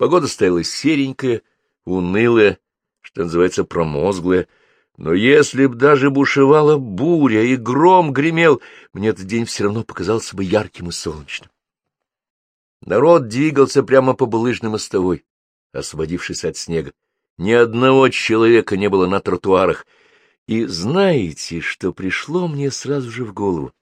Погода стояла серенькая, унылая, что называется, промозглая, но если б даже бушевала буря и гром гремел, мне этот день все равно показался бы ярким и солнечным. Народ двигался прямо по булыжной мостовой, освободившись от снега. Ни одного человека не было на тротуарах. И знаете, что пришло мне сразу же в голову?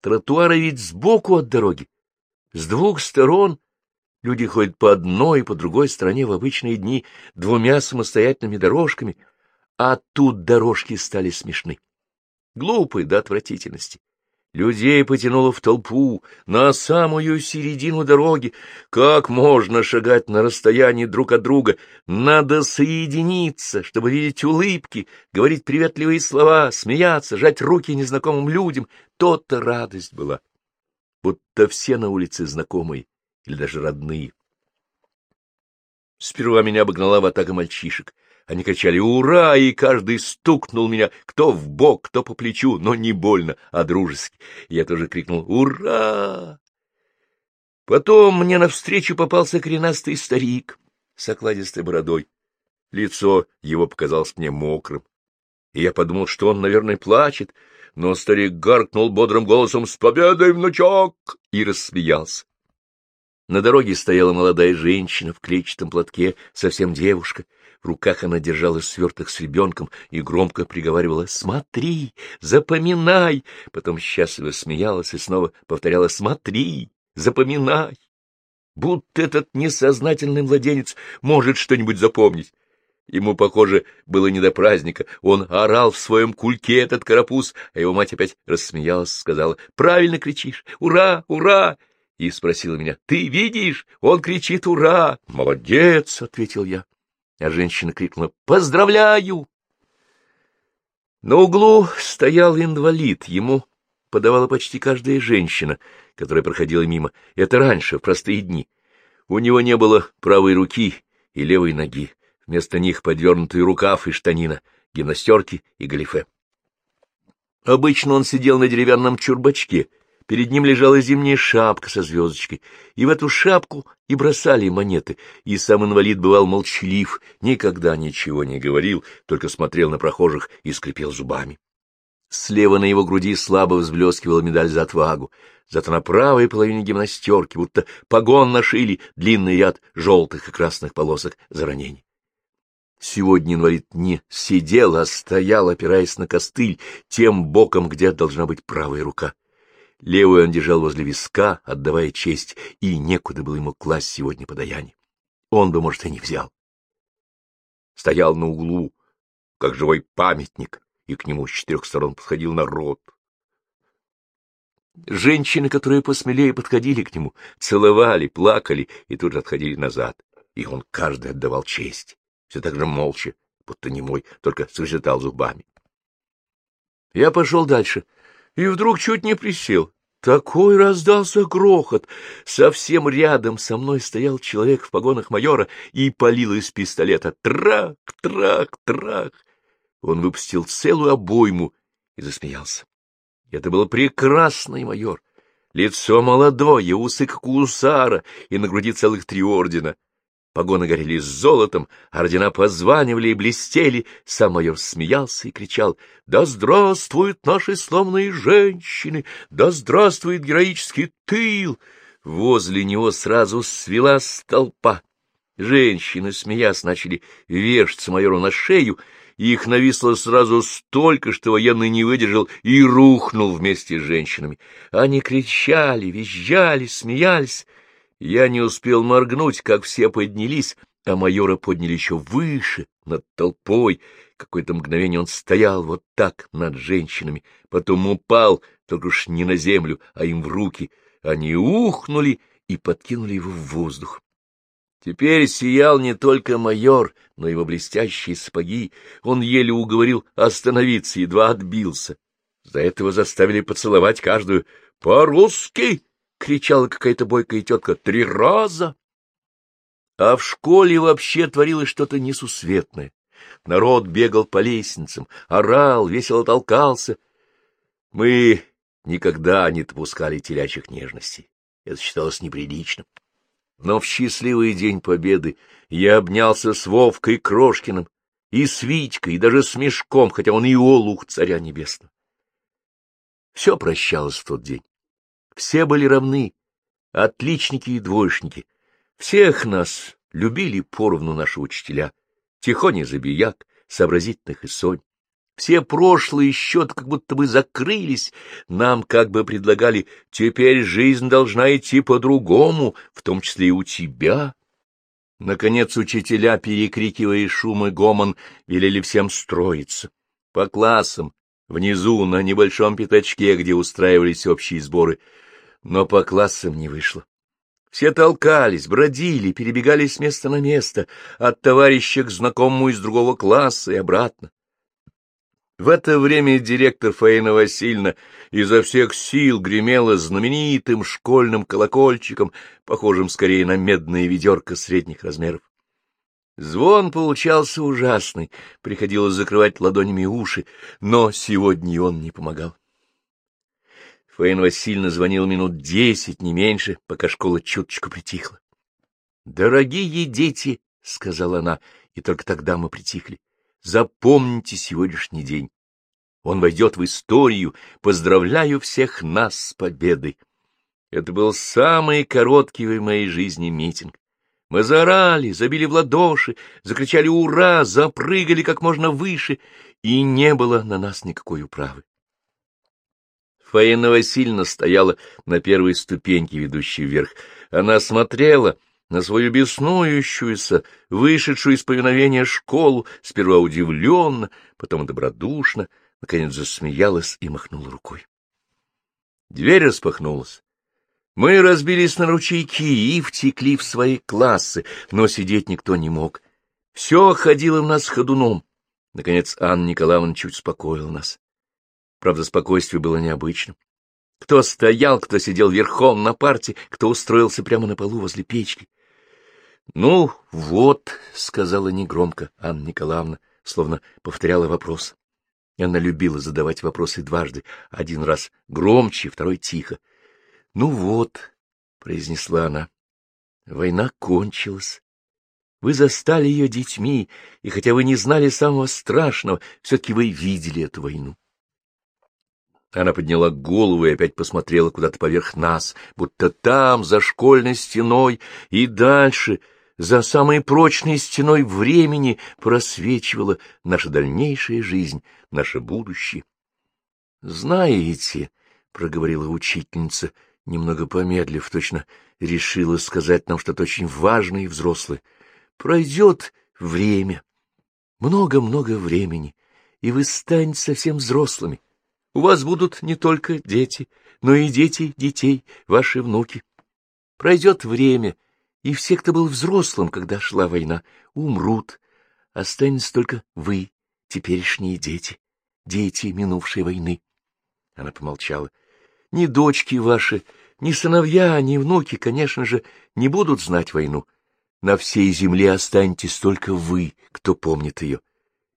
Тротуары ведь сбоку от дороги, с двух сторон. Люди ходят по одной и по другой стороне в обычные дни двумя самостоятельными дорожками, а тут дорожки стали смешны. Глупые до отвратительности. Людей потянуло в толпу, на самую середину дороги. Как можно шагать на расстоянии друг от друга? Надо соединиться, чтобы видеть улыбки, говорить приветливые слова, смеяться, жать руки незнакомым людям. То-то радость была. Будто все на улице знакомые или даже родные. Сперва меня обогнала в атака мальчишек. Они кричали «Ура!» и каждый стукнул меня, кто в бок, кто по плечу, но не больно, а дружески. Я тоже крикнул «Ура!». Потом мне навстречу попался коренастый старик с окладистой бородой. Лицо его показалось мне мокрым, и я подумал, что он, наверное, плачет, но старик гаркнул бодрым голосом «С победой, внучок!» и рассмеялся. На дороге стояла молодая женщина в клетчатом платке, совсем девушка. В руках она держала сверток с ребенком и громко приговаривала «Смотри, запоминай!» Потом счастливо смеялась и снова повторяла «Смотри, запоминай!» Будто этот несознательный младенец может что-нибудь запомнить. Ему, похоже, было не до праздника. Он орал в своем кульке этот карапуз, а его мать опять рассмеялась, сказала «Правильно кричишь! Ура! Ура!» И спросила меня, «Ты видишь? Он кричит «Ура!» «Молодец!» — ответил я. А женщина крикнула, «Поздравляю!» На углу стоял инвалид, ему подавала почти каждая женщина, которая проходила мимо. Это раньше, в простые дни. У него не было правой руки и левой ноги. Вместо них подвернутый рукав и штанина, гимнастерки и галифе. Обычно он сидел на деревянном чурбачке — Перед ним лежала зимняя шапка со звездочкой, и в эту шапку и бросали монеты, и сам инвалид бывал молчалив, никогда ничего не говорил, только смотрел на прохожих и скрипел зубами. Слева на его груди слабо взблескивала медаль за отвагу, зато на правой половине гимнастерки будто погон нашили длинный ряд желтых и красных полосок за ранение. Сегодня инвалид не сидел, а стоял, опираясь на костыль, тем боком, где должна быть правая рука. Левую он держал возле виска, отдавая честь, и некуда было ему класть сегодня подаяние. Он бы, может, и не взял. Стоял на углу, как живой памятник, и к нему с четырех сторон подходил народ. Женщины, которые посмелее подходили к нему, целовали, плакали и тут же отходили назад, и он каждый отдавал честь, все так же молча, будто не мой, только скрежетал зубами. Я пошел дальше — и вдруг чуть не присел. Такой раздался грохот. Совсем рядом со мной стоял человек в погонах майора и палил из пистолета. Трак, трак, трак. Он выпустил целую обойму и засмеялся. Это был прекрасный майор. Лицо молодое, усы как у гусара, и на груди целых три ордена. Погоны горели золотом, ордена позванивали и блестели. Сам майор смеялся и кричал «Да здравствуют наши славные женщины! Да здравствует героический тыл!» Возле него сразу свелась толпа. Женщины, смеясь, начали вешаться майору на шею, их нависло сразу столько, что военный не выдержал и рухнул вместе с женщинами. Они кричали, визжали, смеялись. Я не успел моргнуть, как все поднялись, а майора подняли еще выше, над толпой. Какое-то мгновение он стоял вот так над женщинами, потом упал, только уж не на землю, а им в руки. Они ухнули и подкинули его в воздух. Теперь сиял не только майор, но и его блестящие сапоги. Он еле уговорил остановиться, едва отбился. За этого заставили поцеловать каждую. «По-русски!» — кричала какая-то бойкая тетка. «Три раза!» А в школе вообще творилось что-то несусветное. Народ бегал по лестницам, орал, весело толкался. Мы никогда не допускали телячьих нежностей. Это считалось неприличным. Но в счастливый день победы я обнялся с Вовкой Крошкиным, и с Витькой, и даже с Мешком, хотя он и олух царя небесного. Все прощалось в тот день. Все были равны, отличники и двоечники. Всех нас любили поровну наши учителя, Тихоня Забияк, сообразительных и Сонь. Все прошлые счеты как будто бы закрылись, нам как бы предлагали, теперь жизнь должна идти по-другому, в том числе и у тебя. Наконец учителя, перекрикивая шум и гомон, велели всем строиться. По классам, внизу, на небольшом пятачке, где устраивались общие сборы. Но по классам не вышло. Все толкались, бродили, перебегали с места на место, от товарища к знакомому из другого класса и обратно. В это время директор Фаина Васильевна изо всех сил гремела знаменитым школьным колокольчиком, похожим скорее на медное ведерко средних размеров. Звон получался ужасный, приходилось закрывать ладонями уши, но сегодня он не помогал. Фаина Васильевна звонил минут десять, не меньше, пока школа чуточку притихла. — Дорогие дети, — сказала она, и только тогда мы притихли, Запомните сегодняшний день. Он войдет в историю. Поздравляю всех нас с победой. Это был самый короткий в моей жизни митинг. Мы заорали, забили в ладоши, закричали «Ура!», запрыгали как можно выше, и не было на нас никакой управы. Фаина Васильевна стояла на первой ступеньке, ведущей вверх. Она смотрела на свою беснующуюся, вышедшую из повиновения школу, сперва удивленно, потом добродушно, наконец засмеялась и махнула рукой. Дверь распахнулась. Мы разбились на ручейки и втекли в свои классы, но сидеть никто не мог. Все ходило в нас ходуном. Наконец Анна Николаевна чуть успокоила нас. Правда, спокойствие было необычным. Кто стоял, кто сидел верхом на парте, кто устроился прямо на полу возле печки. — Ну, вот, — сказала негромко Анна Николаевна, словно повторяла вопрос. Она любила задавать вопросы дважды, один раз громче, второй тихо. — Ну вот, — произнесла она, — война кончилась. Вы застали ее детьми, и хотя вы не знали самого страшного, все-таки вы видели эту войну. Она подняла голову и опять посмотрела куда-то поверх нас, будто там, за школьной стеной и дальше, за самой прочной стеной времени просвечивала наша дальнейшая жизнь, наше будущее. — Знаете, — проговорила учительница, немного помедлив, точно решила сказать нам что-то очень важное и взрослое, — пройдет время, много-много времени, и вы станете совсем взрослыми. У вас будут не только дети, но и дети детей, ваши внуки. Пройдет время, и все, кто был взрослым, когда шла война, умрут. Останется только вы, теперешние дети, дети минувшей войны. Она помолчала. Ни дочки ваши, ни сыновья, ни внуки, конечно же, не будут знать войну. На всей земле останетесь только вы, кто помнит ее.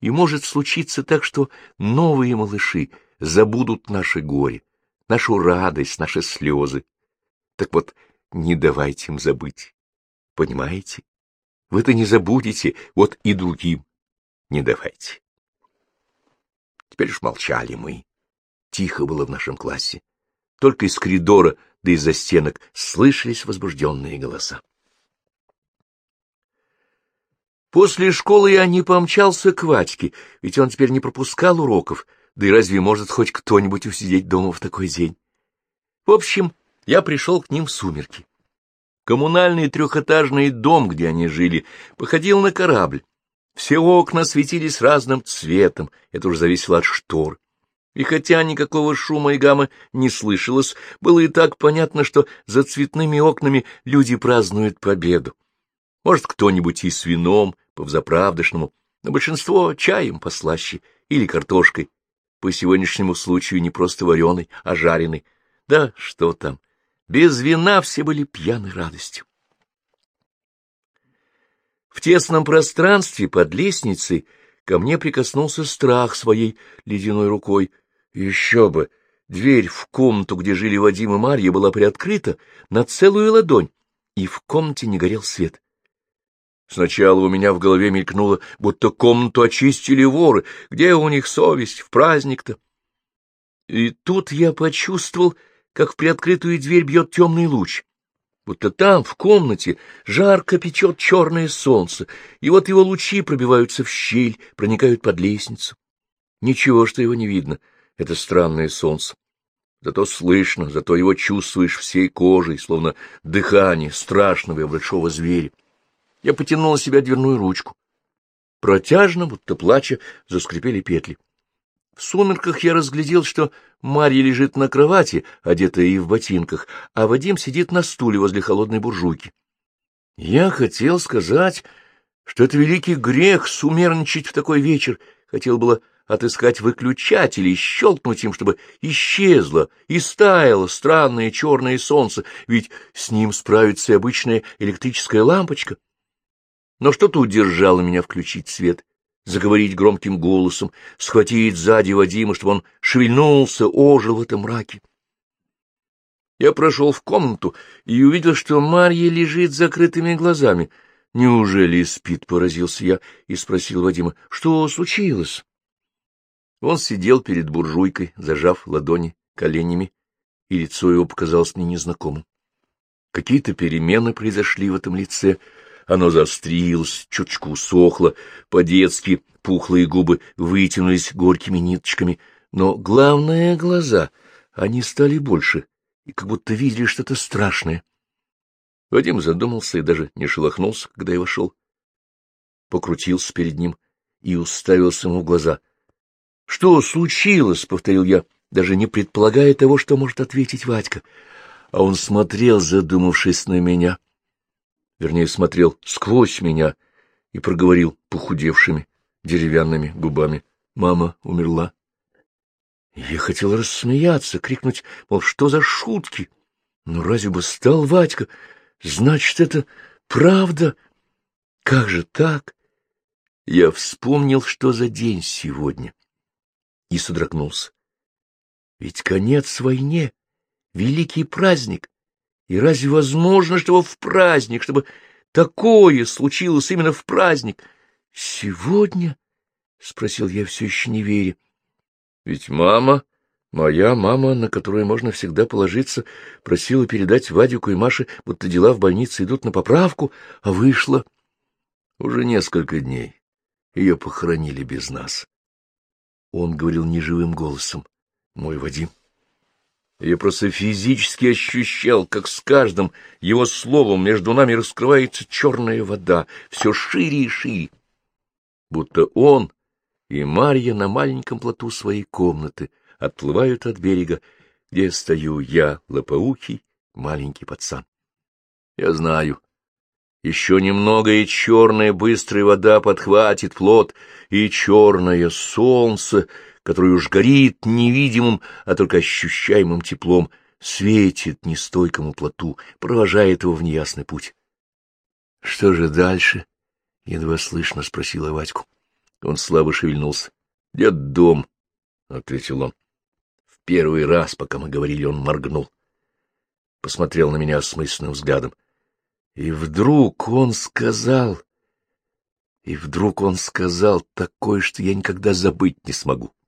И может случиться так, что новые малыши — забудут наше горе, нашу радость, наши слезы. Так вот, не давайте им забыть. Понимаете? Вы-то не забудете, вот и другим не давайте. Теперь уж молчали мы. Тихо было в нашем классе. Только из коридора, да из-за стенок слышались возбужденные голоса. После школы я не помчался к Ватьке, ведь он теперь не пропускал уроков — да и разве может хоть кто-нибудь усидеть дома в такой день? В общем, я пришел к ним в сумерки. Коммунальный трехэтажный дом, где они жили, походил на корабль. Все окна светились разным цветом, это уже зависело от штор. И хотя никакого шума и гамма не слышалось, было и так понятно, что за цветными окнами люди празднуют победу. Может, кто-нибудь и с вином, по-взаправдышному, но большинство чаем послаще или картошкой, по сегодняшнему случаю не просто вареный, а жареный. Да что там, без вина все были пьяны радостью. В тесном пространстве под лестницей ко мне прикоснулся страх своей ледяной рукой. Еще бы! Дверь в комнату, где жили Вадим и Марья, была приоткрыта на целую ладонь, и в комнате не горел свет. Сначала у меня в голове мелькнуло, будто комнату очистили воры. Где у них совесть в праздник-то? И тут я почувствовал, как в приоткрытую дверь бьет темный луч. Будто там, в комнате, жарко печет черное солнце, и вот его лучи пробиваются в щель, проникают под лестницу. Ничего, что его не видно, это странное солнце. Зато слышно, зато его чувствуешь всей кожей, словно дыхание страшного и большого зверя. Я потянул на себя дверную ручку. Протяжно, будто плача, заскрипели петли. В сумерках я разглядел, что Марья лежит на кровати, одетая и в ботинках, а Вадим сидит на стуле возле холодной буржуйки. Я хотел сказать, что это великий грех сумерничать в такой вечер. Хотел было отыскать выключатель и щелкнуть им, чтобы исчезло и стаяло странное черное солнце, ведь с ним справится и обычная электрическая лампочка но что-то удержало меня включить свет, заговорить громким голосом, схватить сзади Вадима, чтобы он шевельнулся, ожил в этом мраке. Я прошел в комнату и увидел, что Марья лежит с закрытыми глазами. «Неужели спит?» — поразился я и спросил Вадима, «что случилось?» Он сидел перед буржуйкой, зажав ладони коленями, и лицо его показалось мне незнакомым. Какие-то перемены произошли в этом лице — оно заострилось, чуточку усохло, по-детски пухлые губы вытянулись горькими ниточками, но главное — глаза. Они стали больше и как будто видели что-то страшное. Вадим задумался и даже не шелохнулся, когда я вошел. Покрутился перед ним и уставился ему в глаза. — Что случилось? — повторил я, даже не предполагая того, что может ответить Вадька. А он смотрел, задумавшись на меня. — вернее, смотрел сквозь меня и проговорил похудевшими деревянными губами. Мама умерла. Я хотел рассмеяться, крикнуть, мол, что за шутки? Но разве бы стал Вадька? Значит, это правда? Как же так? Я вспомнил, что за день сегодня, и содрогнулся. Ведь конец войне, великий праздник, и разве возможно, чтобы в праздник, чтобы такое случилось именно в праздник? — Сегодня? — спросил я, все еще не веря. — Ведь мама, моя мама, на которую можно всегда положиться, просила передать Вадику и Маше, будто дела в больнице идут на поправку, а вышла. Уже несколько дней. Ее похоронили без нас. Он говорил неживым голосом. Мой Вадим. Я просто физически ощущал, как с каждым его словом между нами раскрывается черная вода, все шире и шире. Будто он и Марья на маленьком плоту своей комнаты отплывают от берега, где стою я, лопоухий, маленький пацан. Я знаю, еще немного, и черная быстрая вода подхватит плот, и черное солнце — который уж горит невидимым, а только ощущаемым теплом, светит нестойкому плоту, провожает его в неясный путь. — Что же дальше? — едва слышно спросила Вадьку. Он слабо шевельнулся. — Дед дом, — ответил он. В первый раз, пока мы говорили, он моргнул. Посмотрел на меня осмысленным взглядом. И вдруг он сказал... И вдруг он сказал такое, что я никогда забыть не смогу. —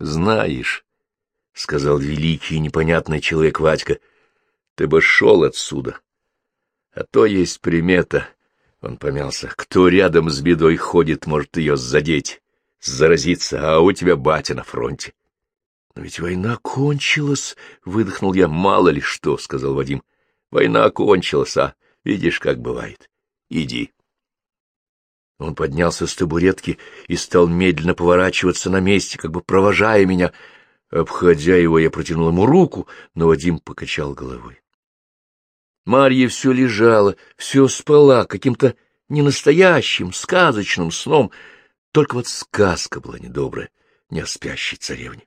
Знаешь, — сказал великий и непонятный человек Вадька, — ты бы шел отсюда. А то есть примета, — он помялся, — кто рядом с бедой ходит, может ее задеть, заразиться, а у тебя батя на фронте. — Но ведь война кончилась, — выдохнул я, — мало ли что, — сказал Вадим. — Война кончилась, а видишь, как бывает. Иди. Он поднялся с табуретки и стал медленно поворачиваться на месте, как бы провожая меня. Обходя его, я протянул ему руку, но Вадим покачал головой. Марья все лежала, все спала каким-то ненастоящим, сказочным сном. Только вот сказка была недобрая, не о спящей царевне.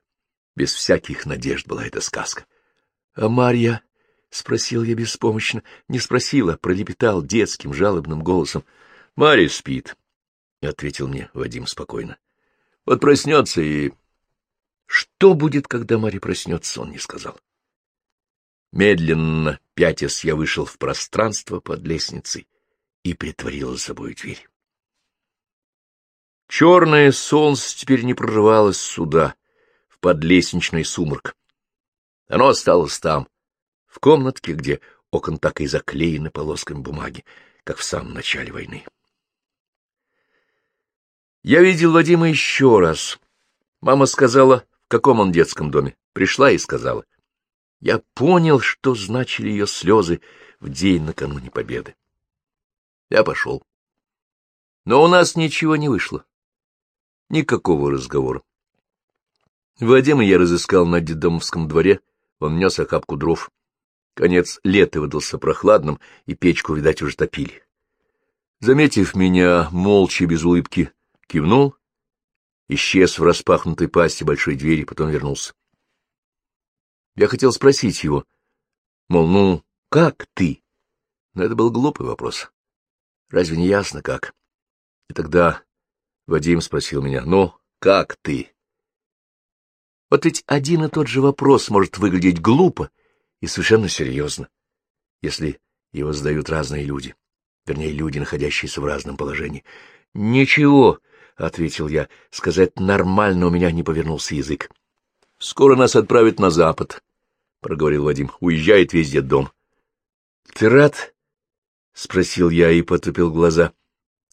Без всяких надежд была эта сказка. — А Марья? — спросил я беспомощно. Не спросила, пролепетал детским жалобным голосом. — Марья спит. — ответил мне Вадим спокойно. — Вот проснется и... Что будет, когда Марья проснется, он не сказал. Медленно, пятясь, я вышел в пространство под лестницей и притворил за собой дверь. Черное солнце теперь не прорывалось сюда, в подлестничный сумрак. Оно осталось там, в комнатке, где окон так и заклеены полосками бумаги, как в самом начале войны. Я видел Вадима еще раз. Мама сказала, в каком он детском доме. Пришла и сказала. Я понял, что значили ее слезы в день накануне победы. Я пошел. Но у нас ничего не вышло. Никакого разговора. Вадима я разыскал на Дедомовском дворе, он нес охапку дров. Конец лета выдался прохладным, и печку, видать, уже топили. Заметив меня, молча, без улыбки, кивнул, исчез в распахнутой пасти большой двери, потом вернулся. Я хотел спросить его, мол, ну, как ты? Но это был глупый вопрос. Разве не ясно, как? И тогда Вадим спросил меня, ну, как ты? Вот ведь один и тот же вопрос может выглядеть глупо и совершенно серьезно, если его задают разные люди, вернее, люди, находящиеся в разном положении. — Ничего, — ответил я, — сказать нормально у меня не повернулся язык. — Скоро нас отправят на запад, — проговорил Вадим. — Уезжает весь дом. — Ты рад? — спросил я и потупил глаза.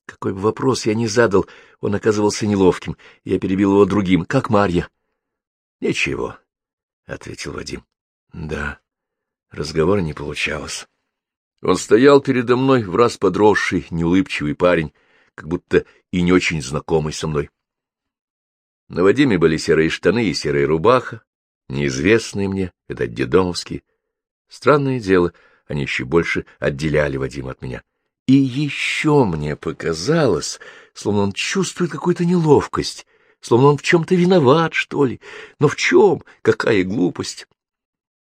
Какой бы вопрос я ни задал, он оказывался неловким. Я перебил его другим. — Как Марья? — Ничего, — ответил Вадим. — Да, разговора не получалось. Он стоял передо мной, в раз подросший, неулыбчивый парень, как будто и не очень знакомый со мной. На Вадиме были серые штаны и серая рубаха, неизвестные мне, это дедомовские. Странное дело, они еще больше отделяли Вадима от меня. И еще мне показалось, словно он чувствует какую-то неловкость, словно он в чем-то виноват, что ли. Но в чем? Какая глупость!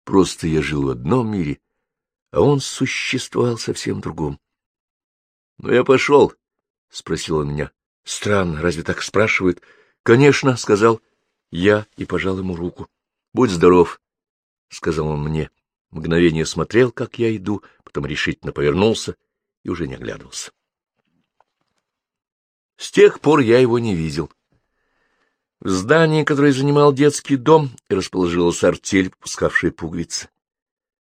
Просто я жил в одном мире, а он существовал совсем другом. — Ну, я пошел, — спросил он меня. — Странно, разве так спрашивают? — Конечно, — сказал я и пожал ему руку. — Будь здоров, — сказал он мне. Мгновение смотрел, как я иду, потом решительно повернулся и уже не оглядывался. С тех пор я его не видел. В здании, которое занимал детский дом, расположилась артель, пускавшая пуговицы.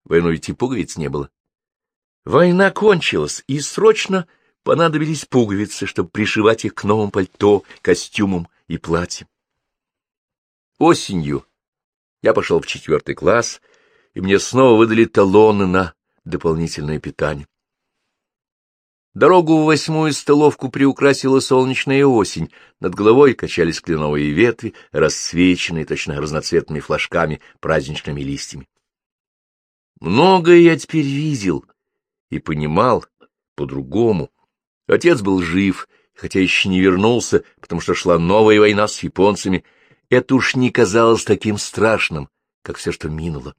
Войну ведь пуговиц не было. Война кончилась, и срочно понадобились пуговицы, чтобы пришивать их к новым пальто, костюмам и платьям. Осенью я пошел в четвертый класс, и мне снова выдали талоны на дополнительное питание. Дорогу в восьмую столовку приукрасила солнечная осень, над головой качались кленовые ветви, рассвеченные точно разноцветными флажками, праздничными листьями. Многое я теперь видел и понимал по-другому. Отец был жив, хотя еще не вернулся, потому что шла новая война с японцами. Это уж не казалось таким страшным, как все, что минуло.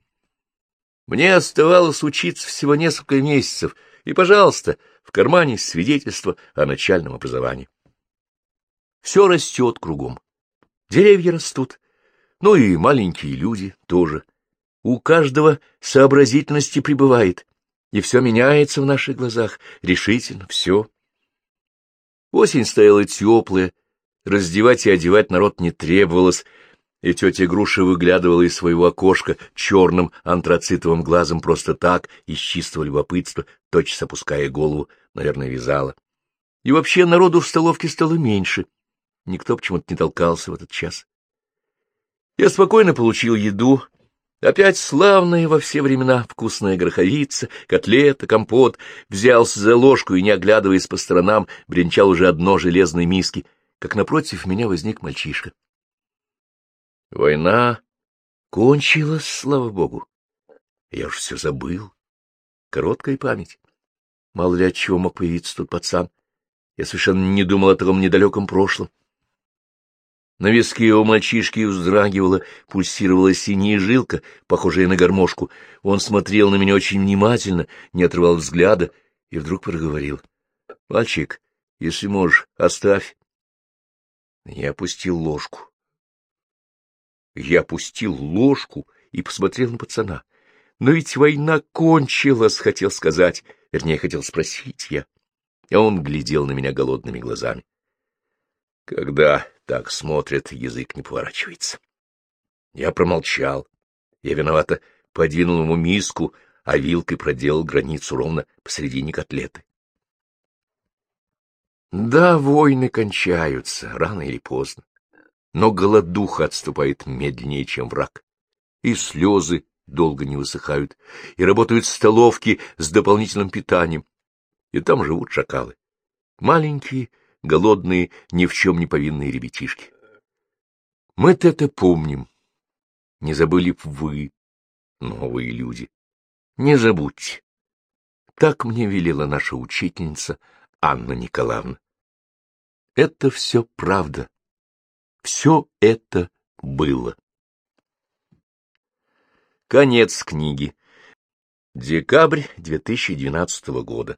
Мне оставалось учиться всего несколько месяцев, и, пожалуйста, — в кармане свидетельство о начальном образовании. Все растет кругом. Деревья растут, ну и маленькие люди тоже. У каждого сообразительности прибывает, и все меняется в наших глазах, решительно все. Осень стояла теплая, раздевать и одевать народ не требовалось, и тетя Груша выглядывала из своего окошка черным антрацитовым глазом просто так, из чистого любопытства, тотчас опуская голову, наверное, вязала. И вообще народу в столовке стало меньше. Никто почему-то не толкался в этот час. Я спокойно получил еду. Опять славная во все времена вкусная гороховица, котлета, компот. Взялся за ложку и, не оглядываясь по сторонам, бренчал уже одно железной миски, как напротив меня возник мальчишка. Война кончилась, слава богу. Я уж все забыл. Короткая память. Мало ли от чего мог появиться тут пацан. Я совершенно не думал о таком недалеком прошлом. На виске его мальчишки вздрагивала, пульсировала синяя жилка, похожая на гармошку. Он смотрел на меня очень внимательно, не отрывал взгляда и вдруг проговорил. — Мальчик, если можешь, оставь. Я опустил ложку. Я опустил ложку и посмотрел на пацана. Но ведь война кончилась, хотел сказать, вернее, хотел спросить я. А он глядел на меня голодными глазами. Когда так смотрят, язык не поворачивается. Я промолчал. Я виновато подвинул ему миску, а вилкой проделал границу ровно посредине котлеты. Да, войны кончаются, рано или поздно, но голодуха отступает медленнее, чем враг, и слезы долго не высыхают, и работают столовки с дополнительным питанием, и там живут шакалы. Маленькие, голодные, ни в чем не повинные ребятишки. Мы-то это помним. Не забыли б вы, новые люди. Не забудьте. Так мне велела наша учительница Анна Николаевна. Это все правда. Все это было. Конец книги. Декабрь 2012 года.